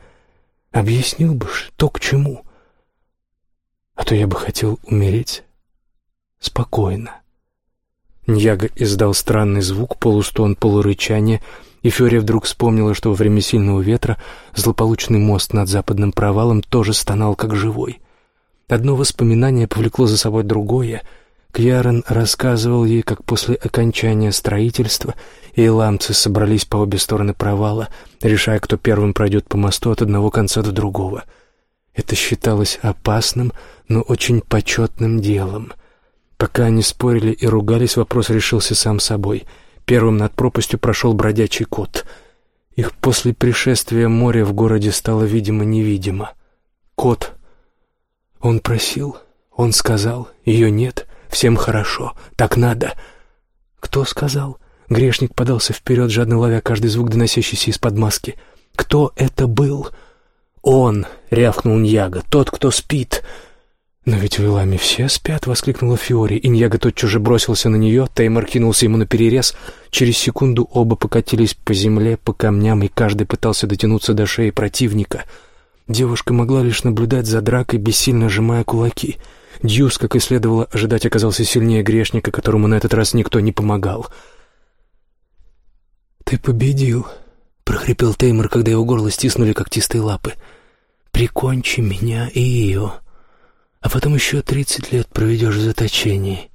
S1: Объяснил бы, что к чему?» А то я бы хотел умереть спокойно. Ньяга издал странный звук, полустон, полурычание, И Фёрия вдруг вспомнила, что во время сильного ветра злополучный мост над западным провалом тоже стонал как живой. Одно воспоминание повлекло за собой другое. Кьярон рассказывал ей, как после окончания строительства эйламцы собрались по обе стороны провала, решая, кто первым пройдет по мосту от одного конца до другого. Это считалось опасным, но очень почетным делом. Пока они спорили и ругались, вопрос решился сам собой. Первым над пропастью прошел бродячий кот. Их после пришествия моря в городе стало видимо-невидимо. Кот. Он просил, он сказал, ее нет, всем хорошо, так надо. Кто сказал? Грешник подался вперед, жадно ловя каждый звук, доносящийся из-под маски. «Кто это был?» «Он!» — рявкнул Ньяга. «Тот, кто спит!» «Но ведь в Иламе все спят!» — воскликнула Фиори. Иньяга тотчас же бросился на нее, Теймор кинулся ему на перерез. Через секунду оба покатились по земле, по камням, и каждый пытался дотянуться до шеи противника. Девушка могла лишь наблюдать за дракой, бессильно сжимая кулаки. Дьюс, как и следовало ожидать, оказался сильнее грешника, которому на этот раз никто не помогал. «Ты победил», — прохрипел Теймор, когда его горло стиснули когтистые лапы. «Прикончи меня и ее, а потом еще тридцать лет проведешь в заточении».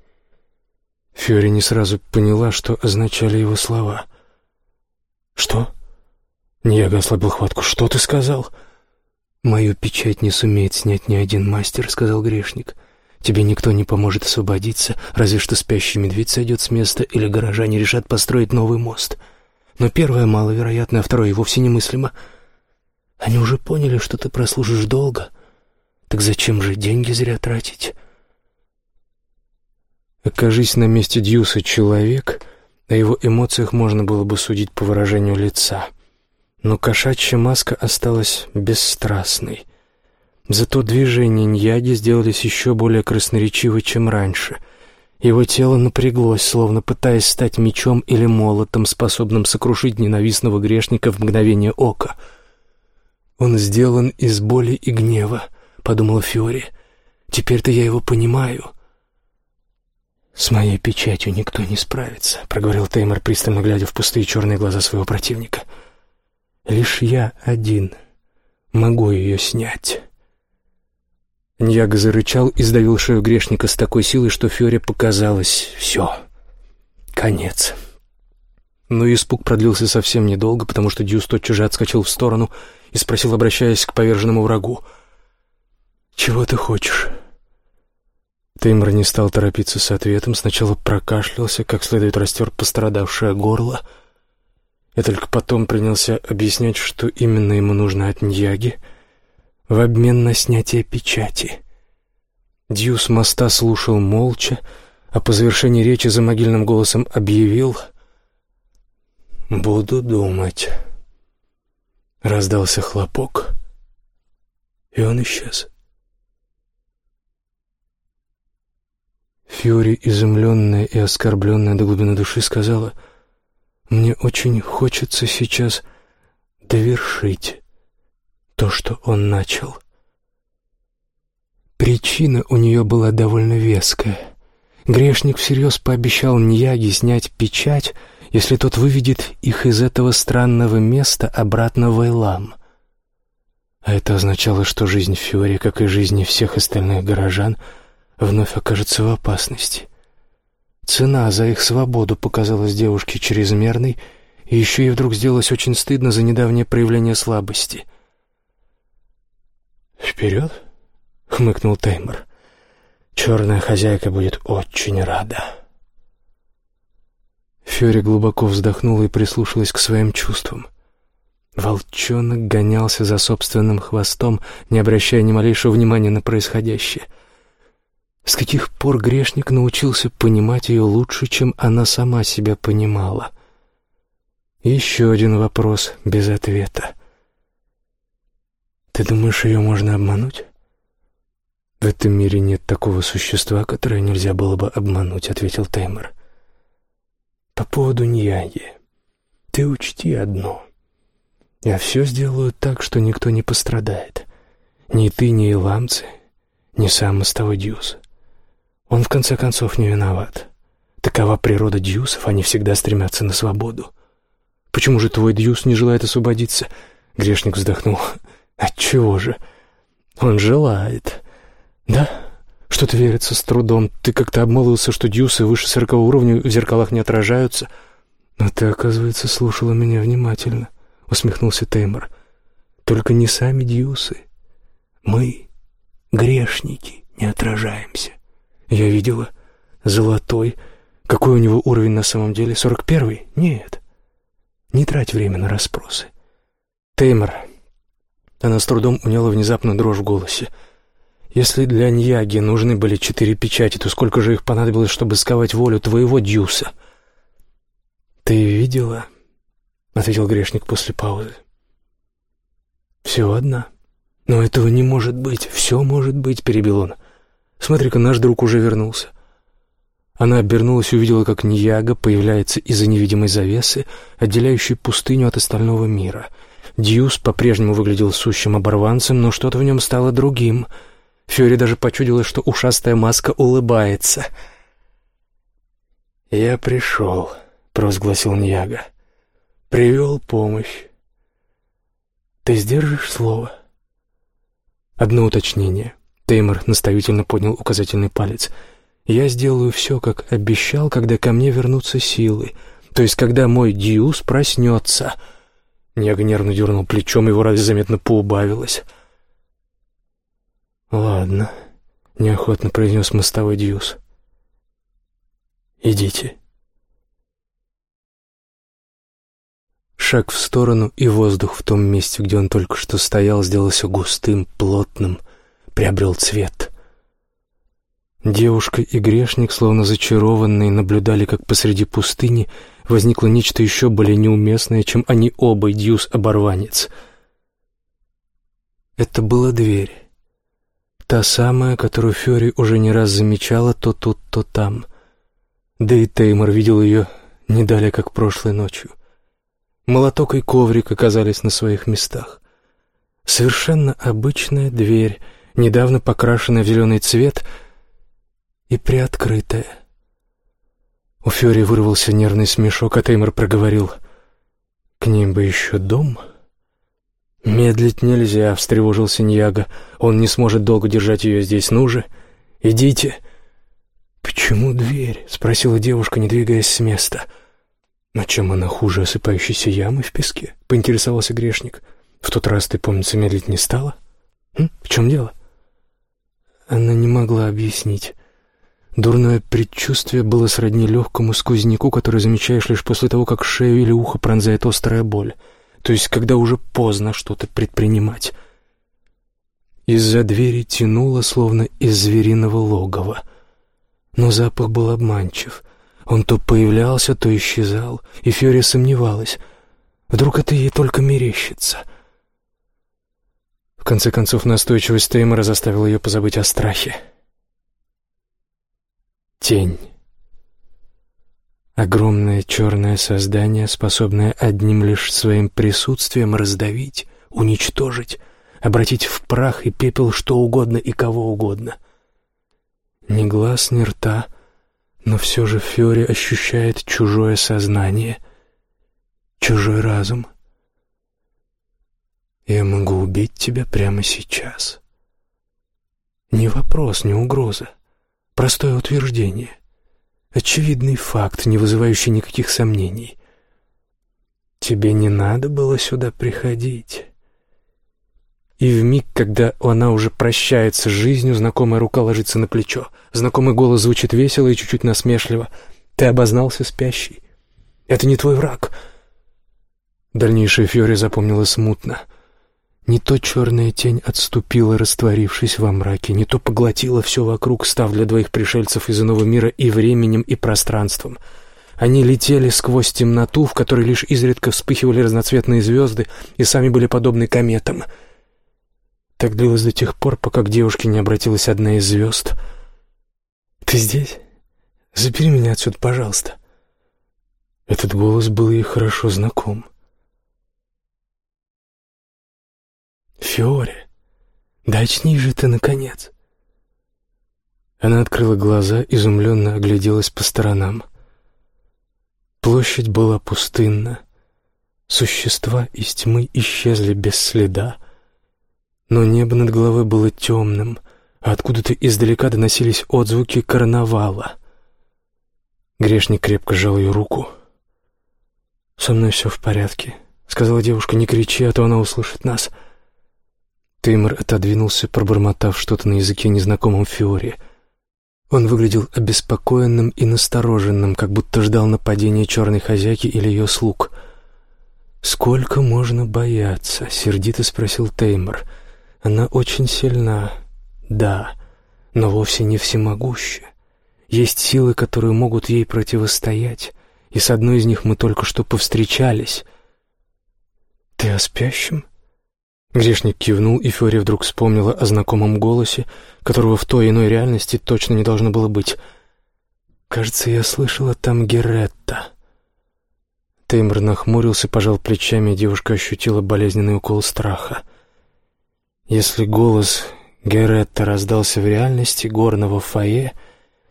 S1: Фиори не сразу поняла, что означали его слова. «Что?» Ньяга ослабил хватку. «Что ты сказал?» «Мою печать не сумеет снять ни один мастер», — сказал грешник. «Тебе никто не поможет освободиться, разве что спящий медведь сойдет с места или горожане решат построить новый мост». Но первое маловероятно, а второе вовсе немыслимо. Они уже поняли, что ты прослужишь долго. Так зачем же деньги зря тратить? Окажись на месте Дьюса человек, о его эмоциях можно было бы судить по выражению лица. Но кошачья маска осталась бесстрастной. Зато движения Ньяги сделались еще более красноречивы, чем раньше — его тело напряглось, словно пытаясь стать мечом или молотом, способным сокрушить ненавистного грешника в мгновение ока. «Он сделан из боли и гнева», — подумала Фиори. «Теперь-то я его понимаю». «С моей печатью никто не справится», — проговорил Теймор, пристально глядя в пустые черные глаза своего противника. «Лишь я один могу ее снять». Ньяга зарычал и сдавил шею грешника с такой силой, что Фиори показалось «все, конец». Но испуг продлился совсем недолго, потому что Дьюс тотчас же отскочил в сторону и спросил, обращаясь к поверженному врагу, «Чего ты хочешь?» Теймор не стал торопиться с ответом, сначала прокашлялся, как следует растер пострадавшее горло, и только потом принялся объяснять, что именно ему нужно от Ньяги — в обмен на снятие печати. Дьюс моста слушал молча, а по завершении речи замогильным голосом объявил «Буду думать». Раздался хлопок, и он исчез. Фьюри, изумленная и оскорбленная до глубины души, сказала, «Мне очень хочется сейчас довершить то, что он начал. Причина у нее была довольно веская. Грешник всерьез пообещал Ньяге снять печать, если тот выведет их из этого странного места обратно в Эйлам. А это означало, что жизнь Фиори, как и жизни всех остальных горожан, вновь окажется в опасности. Цена за их свободу показалась девушке чрезмерной, и еще ей вдруг сделалось очень стыдно за недавнее проявление слабости — «Вперед!» — хмыкнул Теймор. «Черная хозяйка будет очень рада». Фьори глубоко вздохнула и прислушалась к своим чувствам. Волчонок гонялся за собственным хвостом, не обращая ни малейшего внимания на происходящее. С каких пор грешник научился понимать ее лучше, чем она сама себя понимала? Еще один вопрос без ответа. Ты думаешь, ее можно обмануть? В этом мире нет такого существа, которое нельзя было бы обмануть, ответил Теймор. По поводу Ньяги. Ты учти одно. Я все сделаю так, что никто не пострадает. Ни ты, ни иламцы, ни сам мостовой Дьюс. Он, в конце концов, не виноват. Такова природа Дьюсов, они всегда стремятся на свободу. Почему же твой Дьюс не желает освободиться?» Грешник вздохнул. «Отчего же? Он желает. Да? Что-то верится с трудом. Ты как-то обмолвился, что Дьюсы выше сорокового уровня в зеркалах не отражаются. Но ты, оказывается, слушала меня внимательно», — усмехнулся Теймор. «Только не сами Дьюсы. Мы, грешники, не отражаемся. Я видела. Золотой. Какой у него уровень на самом деле? Сорок первый? Нет. Не трать время на расспросы. Теймор. Она с трудом уняла внезапно дрожь в голосе. Если для Ньяги нужны были четыре печати, то сколько же их понадобилось, чтобы сковать волю твоего Дьюса? Ты видела? — ответил грешник после паузы. «Все одна. Но этого не может быть. Все может быть», — перебил он. «Смотри-ка, наш друг уже вернулся. Она обернулась и увидела, как Ньяга появляется из-за невидимой завесы, отделяющей пустыню от остального мира. Дьюс по-прежнему выглядел сущим оборванцем, но что-то в нем стало другим. Фьори даже почудилось, что ушастая маска улыбается. «Я пришел», — провозгласил Ньяга. «Привел помощь. Ты сдержишь слово?» Одно уточнение. Теймор наставительно поднял указательный палец — я сделаю все, как обещал, когда ко мне вернутся силы. То есть, когда мой Диус проснется. Нега нервно дернул плечом, его разве заметно поубавилось. «Ладно», — неохотно произнес мостовой Диус. «Идите». Шаг в сторону, и воздух в том месте, где он только что стоял, сделался густым, плотным, приобрел цвет — Девушка и грешник, словно зачарованные, наблюдали, как посреди пустыни возникло нечто еще более неуместное, чем они оба, Дьюс-оборванец. Это была дверь. Та самая, которую Фёри уже не раз замечала то тут, то там. Да и Теймор видел ее не далее, как прошлой ночью. Молоток и коврик оказались на своих местах. Совершенно обычная дверь, недавно покрашенная в зеленый цвет — и приоткрытая. У Фёри вырвался нервный смешок, а Теймор проговорил. «К ним бы еще дом?» «Медлить нельзя», — встревожился Ньяга. «Он не сможет долго держать ее здесь. Ну же, идите». «Почему дверь?» — спросила девушка, не двигаясь с места. «А чем она хуже осыпающейся ямы в песке?» — поинтересовался грешник. «В тот раз, ты, помнится, медлить не стала? М? В чем дело?» Она не могла объяснить. Дурное предчувствие было сродни легкому сквозняку, который замечаешь лишь после того, как шею или ухо пронзает острая боль, то есть когда уже поздно что-то предпринимать. Из-за двери тянуло, словно из звериного логова. Но запах был обманчив. Он то появлялся, то исчезал, и Фьори сомневалась. Вдруг это ей только мерещится. В конце концов, настойчивость Теймора заставила ее позабыть о страхе. Тень. Огромное черное создание, способное одним лишь своим присутствием раздавить, уничтожить, обратить в прах и пепел что угодно и кого угодно. Ни глаз, ни рта, но все же Фьори ощущает чужое сознание, чужой разум. Я могу убить тебя прямо сейчас. Не вопрос, не угроза. Простое утверждение. Очевидный факт, не вызывающий никаких сомнений. Тебе не надо было сюда приходить. И в миг, когда она уже прощается с жизнью, знакомая рука ложится на плечо. Знакомый голос звучит весело и чуть-чуть насмешливо. Ты обознался спящий. Это не твой враг. Дальнейшее Фьори запомнила смутно — не то черная тень отступила, растворившись во мраке, не то поглотила все вокруг, став для двоих пришельцев из иного мира и временем, и пространством. Они летели сквозь темноту, в которой лишь изредка вспыхивали разноцветные звезды, и сами были подобны кометам. Так длилось до тех пор, пока к девушке не обратилась одна из звезд. «Ты здесь? Забери меня отсюда, пожалуйста». Этот голос был ей хорошо знаком. — Фиоре, да очнись же ты, наконец!» Она открыла глаза, изумленно огляделась по сторонам. Площадь была пустынна. Существа из тьмы исчезли без следа, но небо над головой было темным, а откуда-то издалека доносились отзвуки карнавала. Грешник крепко сжал ее руку. «Со мной все в порядке», — сказала девушка, — «не кричи, а то она услышит нас». Теймор отодвинулся, пробормотав что-то на языке незнакомом Фиоре. Он выглядел обеспокоенным и настороженным, как будто ждал нападения черной хозяйки или ее слуг. «Сколько можно бояться?» — сердито спросил Теймор. «Она очень сильна, да, но вовсе не всемогуща. Есть силы, которые могут ей противостоять, и с одной из них мы только что повстречались». «Ты о спящем?» Грешник кивнул, и Фёри вдруг вспомнила о знакомом голосе, которого в той иной реальности точно не должно было быть. «Кажется, я слышала там Геретта». Теймр нахмурился, пожал плечами, и девушка ощутила болезненный укол страха. Если голос Геретта раздался в реальности горного фойе,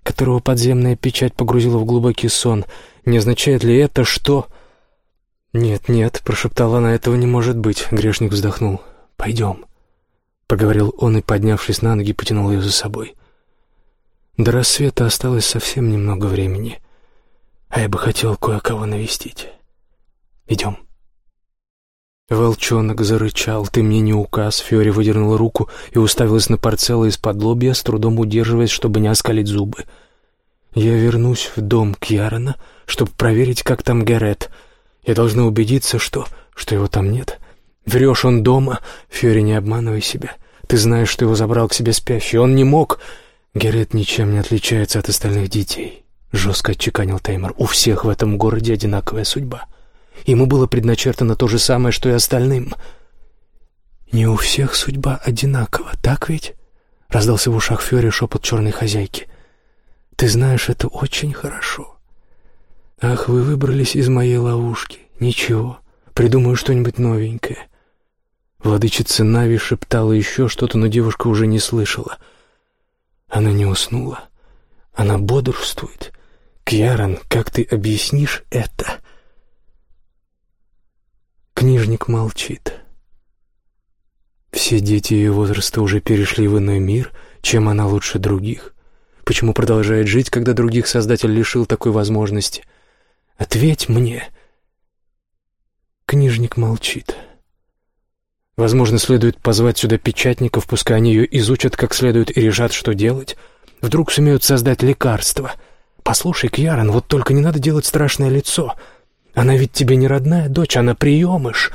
S1: которого подземная печать погрузила в глубокий сон, не означает ли это, что... «Нет, нет», — прошептала она, — «этого не может быть», — грешник вздохнул. «Пойдем», — поговорил он и, поднявшись на ноги, потянул ее за собой. До рассвета осталось совсем немного времени, а я бы хотел кое-кого навестить. Идем. Волчонок зарычал. «Ты мне не указ!» Фиори выдернула руку и уставилась на парцелла из-под лобья, с трудом удерживаясь, чтобы не оскалить зубы. «Я вернусь в дом Кьярона, чтобы проверить, как там Герет», я должна убедиться, что... что его там нет. Врешь, он дома. Фьори, не обманывай себя. Ты знаешь, что его забрал к себе спящий. Он не мог... Герет ничем не отличается от остальных детей. Жестко отчеканил Теймор. У всех в этом городе одинаковая судьба. Ему было предначертано то же самое, что и остальным. «Не у всех судьба одинакова, так ведь?» Раздался в ушах Фьори шепот черной хозяйки. «Ты знаешь это очень хорошо. «Ах, вы выбрались из моей ловушки. Ничего, придумаю что-нибудь новенькое». Владычица Нави шептала еще что-то, но девушка уже не слышала. Она не уснула. Она бодрствует. «Кьяран, как ты объяснишь это?» Книжник молчит. Все дети ее возраста уже перешли в иной мир, чем она лучше других. Почему продолжает жить, когда других Создатель лишил такой возможности — Ответь мне. Книжник молчит. Возможно, следует позвать сюда печатников, пускай они ее изучат как следует и решат, что делать. Вдруг сумеют создать лекарство. Послушай, Кьярон, вот только не надо делать страшное лицо. Она ведь тебе не родная дочь, она приемыш.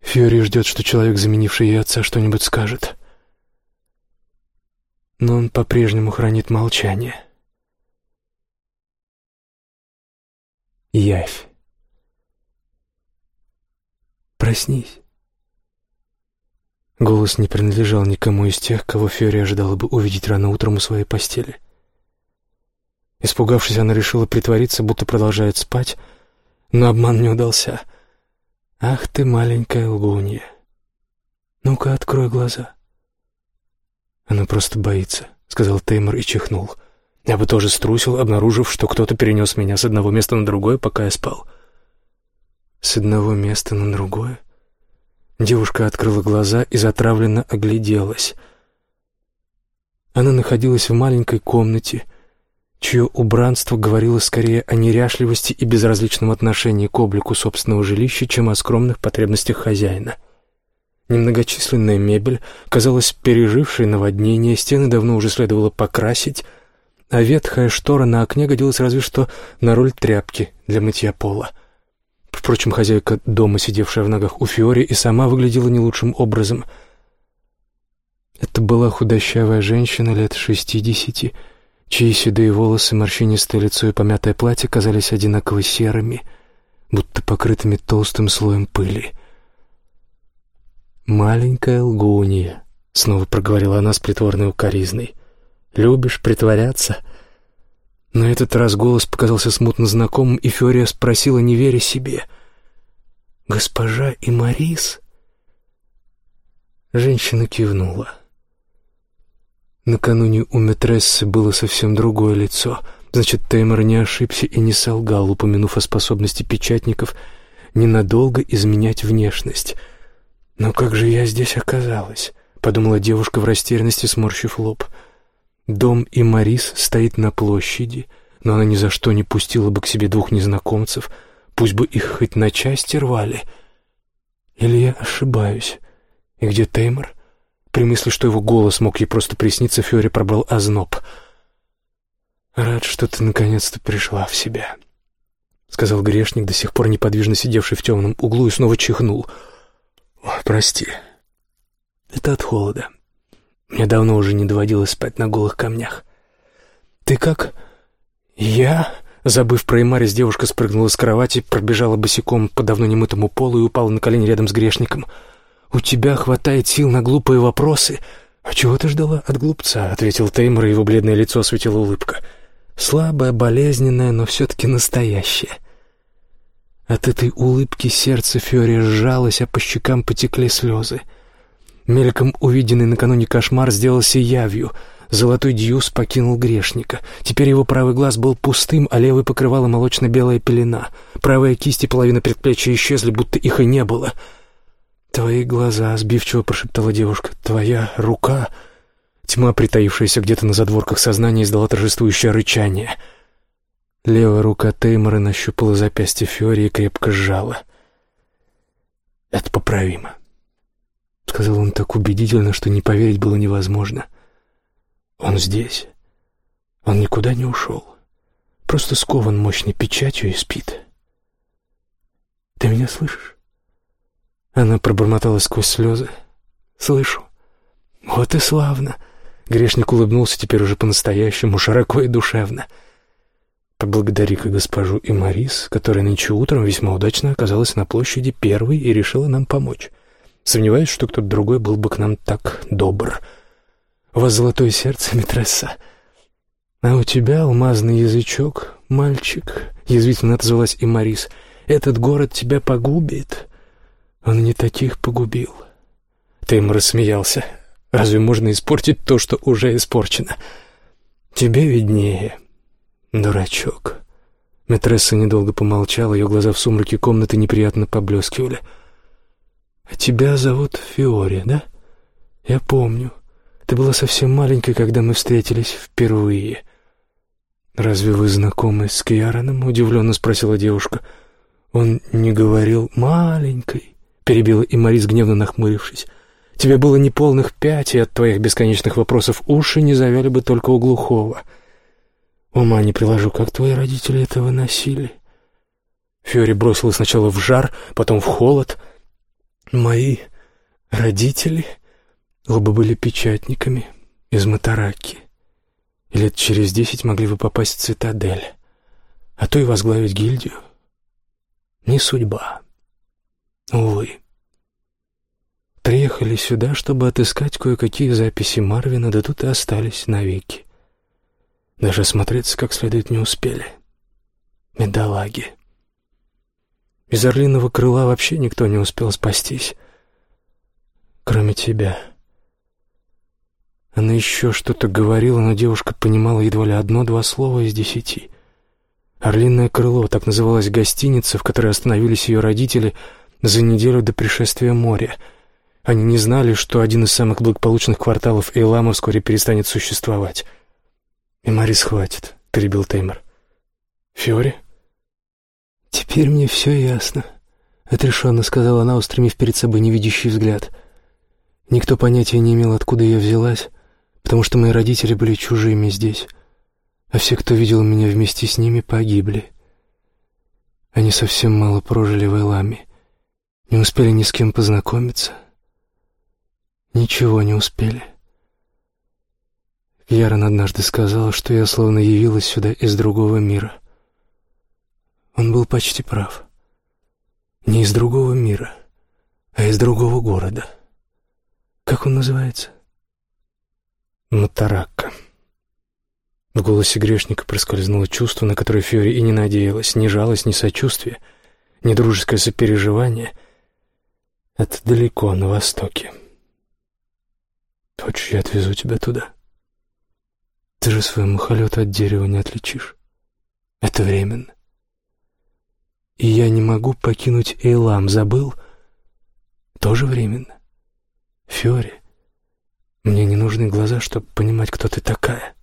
S1: Фьюри ждет, что человек, заменивший ей отца, что-нибудь скажет. Но он по-прежнему хранит молчание. — явь. Проснись. Голос не принадлежал никому из тех, кого Фьори ожидала бы увидеть рано утром у своей постели. Испугавшись, она решила притвориться, будто продолжает спать, но обман не удался. «Ах ты, маленькая лгунья! Ну-ка, открой глаза!» «Она просто боится», — сказал Теймор и чихнул. Я бы тоже струсил, обнаружив, что кто-то перенес меня с одного места на другое, пока я спал. С одного места на другое? Девушка открыла глаза и затравленно огляделась. Она находилась в маленькой комнате, чье убранство говорило скорее о неряшливости и безразличном отношении к облику собственного жилища, чем о скромных потребностях хозяина. Немногочисленная мебель казалась пережившей наводнение, стены давно уже следовало покрасить — а ветхая штора на окне годилась разве что на роль тряпки для мытья пола. Впрочем, хозяйка дома, сидевшая в ногах у Фиори, и сама выглядела не лучшим образом. Это была худощавая женщина лет шестидесяти, чьи седые волосы, морщинистое лицо и помятое платье казались одинаково серыми, будто покрытыми толстым слоем пыли. «Маленькая лгунья», — снова проговорила она с притворной укоризной. Любишь притворяться?» На этот раз голос показался смутно знакомым, и Фиория спросила, не веря себе. «Госпожа и Марис?» Женщина кивнула. Накануне у Метрессы было совсем другое лицо. Значит, Теймор не ошибся и не солгал, упомянув о способности печатников ненадолго изменять внешность. «Но как же я здесь оказалась?» — подумала девушка в растерянности, сморщив лоб. «Дом и Марис стоит на площади, но она ни за что не пустила бы к себе двух незнакомцев, пусть бы их хоть на части рвали. Или я ошибаюсь? И где Теймор?» При мысли, что его голос мог ей просто присниться, Фиори пробрал озноб. «Рад, что ты наконец-то пришла в себя», — сказал грешник, до сих пор неподвижно сидевший в темном углу, и снова чихнул. «Прости. Это от холода. Мне давно уже не доводилось спать на голых камнях. Ты как?» «Я...» Забыв про Имарис, девушка спрыгнула с кровати, пробежала босиком по давно немытому полу и упала на колени рядом с грешником — «У тебя хватает сил на глупые вопросы?» «А чего ты ждала от глупца?» — ответил Теймор, и его бледное лицо осветила улыбка. «Слабая, болезненная, но все-таки настоящая». От этой улыбки сердце Фиори сжалось, а по щекам потекли слезы. Мельком увиденный накануне кошмар сделался явью. Золотой дьюс покинул грешника. Теперь его правый глаз был пустым, а левый покрывала молочно-белая пелена. Правая кисть и половина предплечья исчезли, будто их и не было — «Твои глаза», — сбивчиво прошептала девушка, — «твоя рука...» Тьма, притаившаяся где-то на задворках сознания, издала торжествующее рычание. Левая рука Теймора нащупала запястье Фиори и крепко сжала. «Это поправимо», — сказал он так убедительно, что не поверить было невозможно. «Он здесь. Он никуда не ушел. Просто скован мощной печатью и спит. Ты меня слышишь?» Она пробормотала сквозь слезы. «Слышу. Вот и славно». Грешник улыбнулся теперь уже по-настоящему, широко и душевно. «Поблагодари-ка госпожу и Марис, которая нынче утром весьма удачно оказалась на площади первой и решила нам помочь. Сомневаюсь, что кто-то другой был бы к нам так добр. У вас золотое сердце, митресса. А у тебя алмазный язычок, мальчик», — язвительно отозвалась и Марис. «Этот город тебя погубит». Он не таких погубил. Тейм рассмеялся. Разве можно испортить то, что уже испорчено? Тебе виднее, дурачок. Матресса недолго помолчала, ее глаза в сумраке комнаты неприятно поблескивали. «А тебя зовут Фиори, да? Я помню. Ты была совсем маленькой, когда мы встретились впервые». «Разве вы знакомы с Кьяраном?» — удивленно спросила девушка. «Он не говорил маленькой». — перебила и Марис, гневно нахмурившись. «Тебе было неполных пять, и от твоих бесконечных вопросов уши не завяли бы только у глухого. Ума не приложу, как твои родители это выносили». Фьори бросила сначала в жар, потом в холод. «Мои родители оба были печатниками из Матараки. И лет через десять могли бы попасть в цитадель, а то и возглавить гильдию. Не судьба». Увы. Приехали сюда, чтобы отыскать кое-какие записи Марвина, да тут и остались навеки. Даже осмотреться как следует не успели. Медолаги. Из орлиного крыла вообще никто не успел спастись, кроме тебя. Она еще что-то говорила, но девушка понимала едва ли одно-два слова из десяти. Орлиное крыло, так называлась гостиница, в которой остановились ее родители — за неделю до пришествия моря. Они не знали, что один из самых благополучных кварталов Эйлама вскоре перестанет существовать. «И Марис хватит», — перебил Теймор. «Фиори?» «Теперь мне все ясно», — отрешенно сказала она, устремив перед собой невидящий взгляд. «Никто понятия не имел, откуда я взялась, потому что мои родители были чужими здесь, а все, кто видел меня вместе с ними, погибли. Они совсем мало прожили в Эйламе» Не успели ни с кем познакомиться. Ничего не успели. Ярон однажды сказал, что я словно явилась сюда из другого мира. Он был почти прав. Не из другого мира, а из другого города. Как он называется? Матаракка. В голосе грешника проскользнуло чувство, на которое Фьори и не надеялась, ни жалость, ни сочувствие, ни дружеское сопереживание — это далеко, на востоке. Хочешь, я отвезу тебя туда? Ты же свой мухолет от дерева не отличишь. Это временно. И я не могу покинуть Эйлам, забыл? Тоже временно. Фьори, мне не нужны глаза, чтобы понимать, кто ты такая.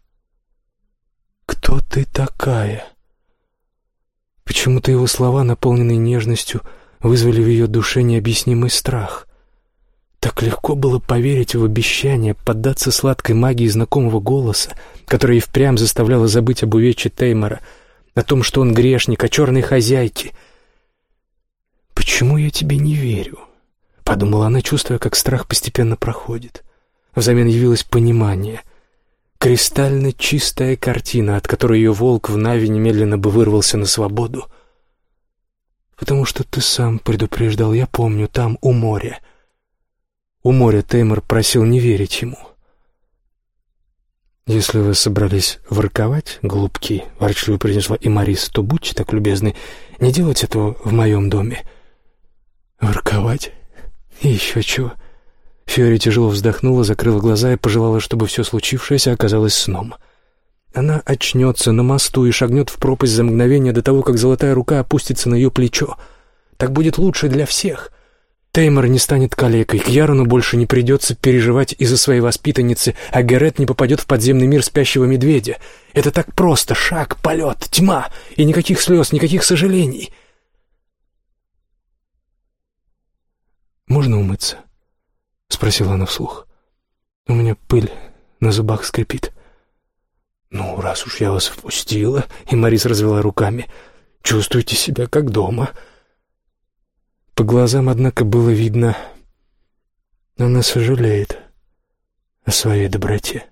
S1: Кто ты такая? Почему-то его слова, наполненные нежностью, вызвали в ее душе необъяснимый страх. Так легко было поверить в обещание, поддаться сладкой магии знакомого голоса, которая и впрямь заставляла забыть об увече Теймора, о том, что он грешник, о черной хозяйке. «Почему я тебе не верю?» — подумала она, чувствуя, как страх постепенно проходит. Взамен явилось понимание. Кристально чистая картина, от которой ее волк в Нави немедленно бы вырвался на свободу. «Потому что ты сам предупреждал, я помню, там, у моря». У моря Теймор просил не верить ему. «Если вы собрались ворковать, голубки», — ворчливо произнесла и Марис, — «то будьте так любезны, не делать этого в моем доме». «Ворковать? Еще чего?» Фиори тяжело вздохнула, закрыла глаза и пожелала, чтобы все случившееся оказалось сном. Она очнется на мосту и шагнет в пропасть за мгновение до того, как золотая рука опустится на ее плечо. Так будет лучше для всех. Теймор не станет калекой, к Ярону больше не придется переживать из-за своей воспитанницы, а Герет не попадет в подземный мир спящего медведя. Это так просто, шаг, полет, тьма, и никаких слез, никаких сожалений. «Можно умыться?» — спросила она вслух. «У меня пыль на зубах скрипит». «Ну, раз уж я вас впустила», — и Марис развела руками, — «чувствуйте себя как дома». По глазам, однако, было видно, она сожалеет о своей доброте.